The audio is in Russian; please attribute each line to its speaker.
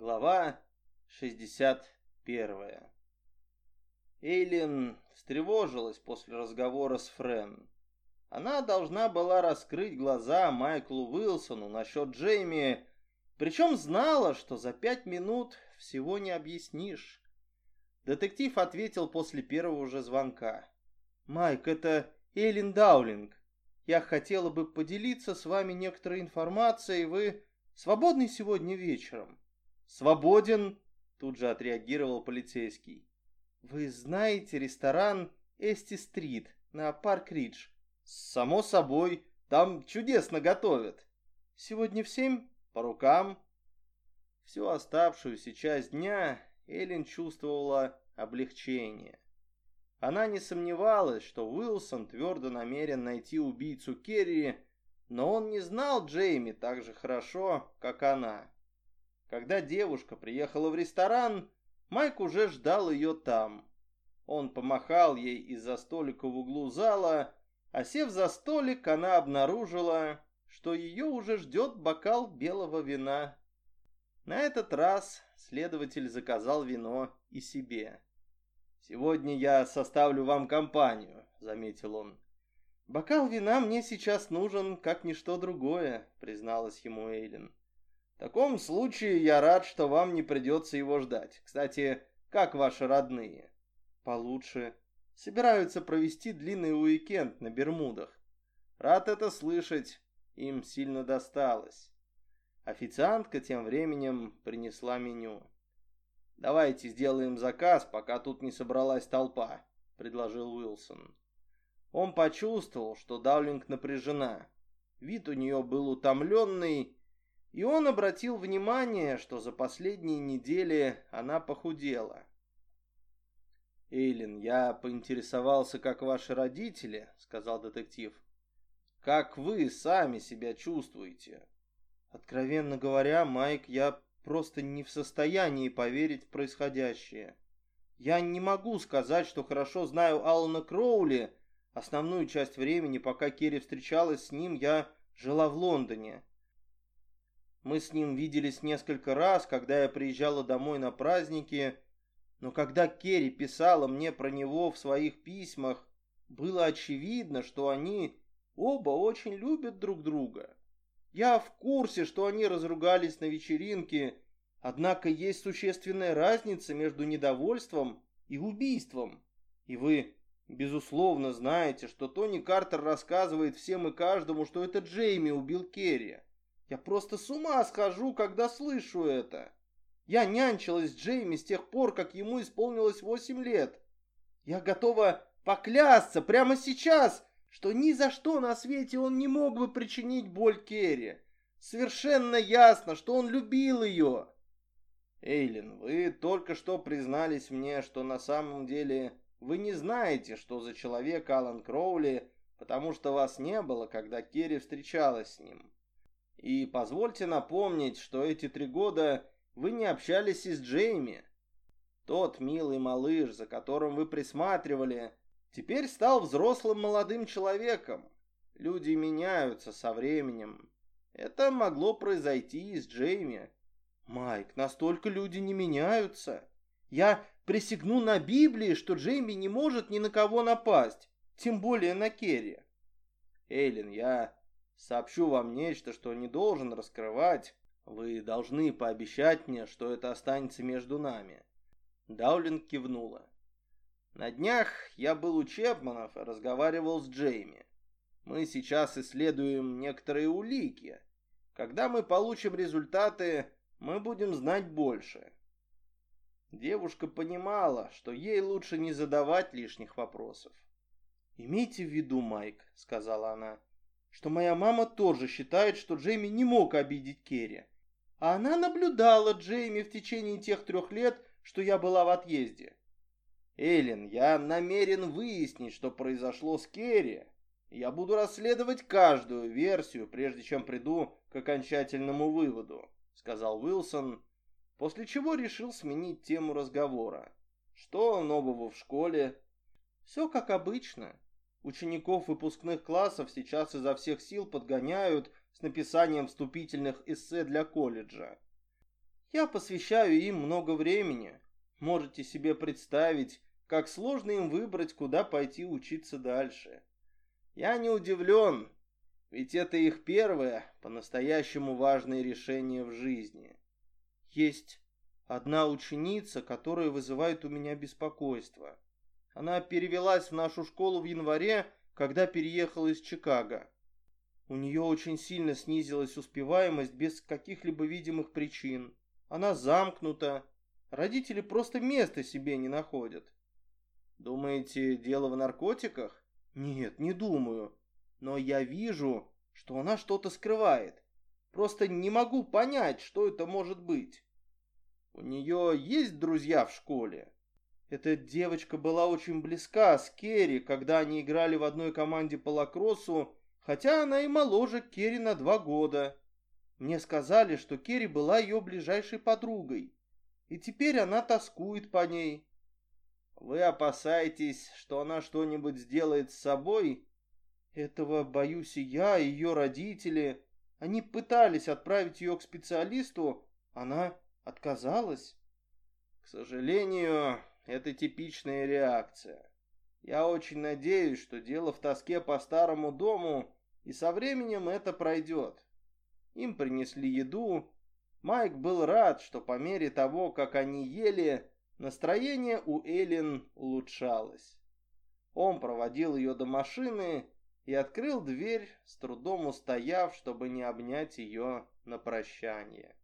Speaker 1: Глава 61 Эйлин встревожилась после разговора с Френ. Она должна была раскрыть глаза Майклу Уилсону насчет Джейми, причем знала, что за пять минут всего не объяснишь. Детектив ответил после первого же звонка. «Майк, это Эйлин Даулинг. Я хотела бы поделиться с вами некоторой информацией. Вы свободны сегодня вечером?» «Свободен», — тут же отреагировал полицейский. «Вы знаете ресторан Эсти-стрит на Парк-Ридж?» «Само собой, там чудесно готовят». «Сегодня в семь?» «По рукам». Всю оставшуюся часть дня Эллен чувствовала облегчение. Она не сомневалась, что Уилсон твердо намерен найти убийцу Керри, но он не знал Джейми так же хорошо, как она. Когда девушка приехала в ресторан, Майк уже ждал ее там. Он помахал ей из-за столика в углу зала, а сев за столик, она обнаружила, что ее уже ждет бокал белого вина. На этот раз следователь заказал вино и себе. «Сегодня я составлю вам компанию», — заметил он. «Бокал вина мне сейчас нужен, как ничто другое», — призналась ему Эйлин. В таком случае я рад, что вам не придется его ждать. Кстати, как ваши родные? Получше. Собираются провести длинный уикенд на Бермудах. Рад это слышать. Им сильно досталось. Официантка тем временем принесла меню. «Давайте сделаем заказ, пока тут не собралась толпа», — предложил Уилсон. Он почувствовал, что Даулинг напряжена. Вид у нее был утомленный, и он обратил внимание, что за последние недели она похудела. «Эйлин, я поинтересовался, как ваши родители», — сказал детектив. «Как вы сами себя чувствуете?» «Откровенно говоря, Майк, я просто не в состоянии поверить в происходящее. Я не могу сказать, что хорошо знаю Алана Кроули. Основную часть времени, пока Керри встречалась с ним, я жила в Лондоне. Мы с ним виделись несколько раз, когда я приезжала домой на праздники, но когда Керри писала мне про него в своих письмах, было очевидно, что они оба очень любят друг друга. Я в курсе, что они разругались на вечеринке, однако есть существенная разница между недовольством и убийством. И вы, безусловно, знаете, что Тони Картер рассказывает всем и каждому, что это Джейми убил Керри. Я просто с ума схожу, когда слышу это. Я нянчилась с Джейми с тех пор, как ему исполнилось восемь лет. Я готова поклясться прямо сейчас, что ни за что на свете он не мог бы причинить боль Керри. Совершенно ясно, что он любил ее. Эйлин, вы только что признались мне, что на самом деле вы не знаете, что за человек Алан Кроули, потому что вас не было, когда Керри встречалась с ним. И позвольте напомнить, что эти три года вы не общались и с Джейми. Тот милый малыш, за которым вы присматривали, теперь стал взрослым молодым человеком. Люди меняются со временем. Это могло произойти и с Джейми. Майк, настолько люди не меняются. Я присягну на Библии, что Джейми не может ни на кого напасть, тем более на Керри. Эйлин, я сообщу вам нечто, что не должен раскрывать, вы должны пообещать мне, что это останется между нами. Даулин кивнула. На днях я был у Чепманов и разговаривал с Джейми. Мы сейчас исследуем некоторые улики. Когда мы получим результаты, мы будем знать больше. Девушка понимала, что ей лучше не задавать лишних вопросов. «Имейте в виду, Майк», — сказала она, что моя мама тоже считает, что Джейми не мог обидеть Керри. А она наблюдала Джейми в течение тех трех лет, что я была в отъезде. Эллен, я намерен выяснить, что произошло с Керри. Я буду расследовать каждую версию, прежде чем приду к окончательному выводу, сказал Уилсон, после чего решил сменить тему разговора. Что нового в школе? Все как обычно. Учеников выпускных классов сейчас изо всех сил подгоняют с написанием вступительных эссе для колледжа. Я посвящаю им много времени. Можете себе представить, как сложно им выбрать, куда пойти учиться дальше. Я не удивлен, ведь это их первое, по-настоящему важное решение в жизни. Есть одна ученица, которая вызывает у меня беспокойство. Она перевелась в нашу школу в январе, когда переехала из Чикаго. У нее очень сильно снизилась успеваемость без каких-либо видимых причин. Она замкнута. Родители просто места себе не находят. Думаете, дело в наркотиках? Нет, не думаю. Но я вижу, что она что-то скрывает. Просто не могу понять, что это может быть. У нее есть друзья в школе? Эта девочка была очень близка с Керри, когда они играли в одной команде по лакроссу, хотя она и моложе Керри на два года. Мне сказали, что Керри была ее ближайшей подругой, и теперь она тоскует по ней. Вы опасаетесь, что она что-нибудь сделает с собой? Этого боюсь и я, и ее родители. Они пытались отправить ее к специалисту, она отказалась. К сожалению, это типичная реакция. Я очень надеюсь, что дело в тоске по старому дому, и со временем это пройдет. Им принесли еду. Майк был рад, что по мере того, как они ели, настроение у Эллен улучшалось. Он проводил ее до машины и открыл дверь, с трудом устояв, чтобы не обнять ее на прощание.